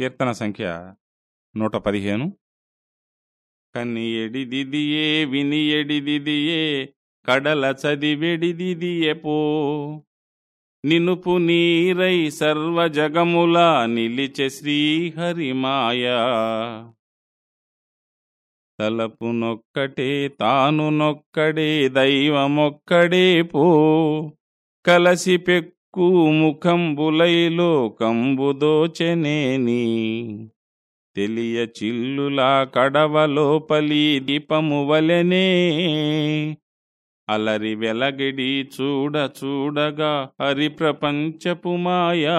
కీర్తన సంఖ్య నూట పదిహేను కన్నియడిదిదియే వినియడిదిదియే కడల చదివెడిదిదియే పో. నినుపు నీరై సర్వజగములా నిలిచె శ్రీహరిమాయా తలపు నొక్కటే తాను నొక్కడే దైవమొక్కడే పో. కలసి పెక్కు ముఖంబులైలో కంబుదోచెనేని తెలియ చిల్లులా కడవలోపలి దీపము వలెనే. అలరి వెలగిడి చూడ చూడగా హరి ప్రపంచపు మాయా.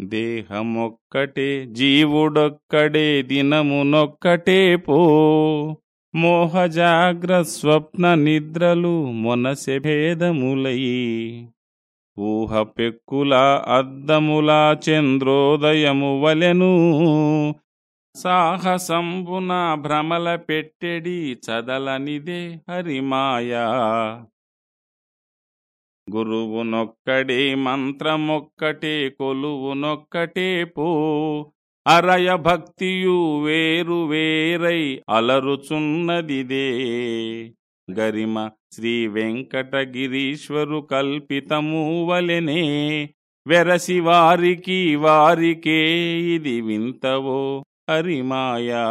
దేహమొక్కటే జీవుడొక్కడే దినమునొక్కటే పో. మోహజాగ్ర స్వప్న నిద్రలు మొనసె భేదములయి ఊహ పెక్కుల అద్దముల చంద్రోదయము వలెను సాహసంబున భ్రమల పెట్టెడి చదలనిదే హరిమాయా. గురువునొక్కడే మంత్రమొక్కటే కొలువునొక్కటే పో అరయ భక్తియు వేరు వేరై అలరుచున్నదిదే. గరిమ శ్రీ వెంకటగిరీశ్వరు కల్పితము వలెనే వెరసి వారికి వారికే ఇది వింతవో హరిమాయా.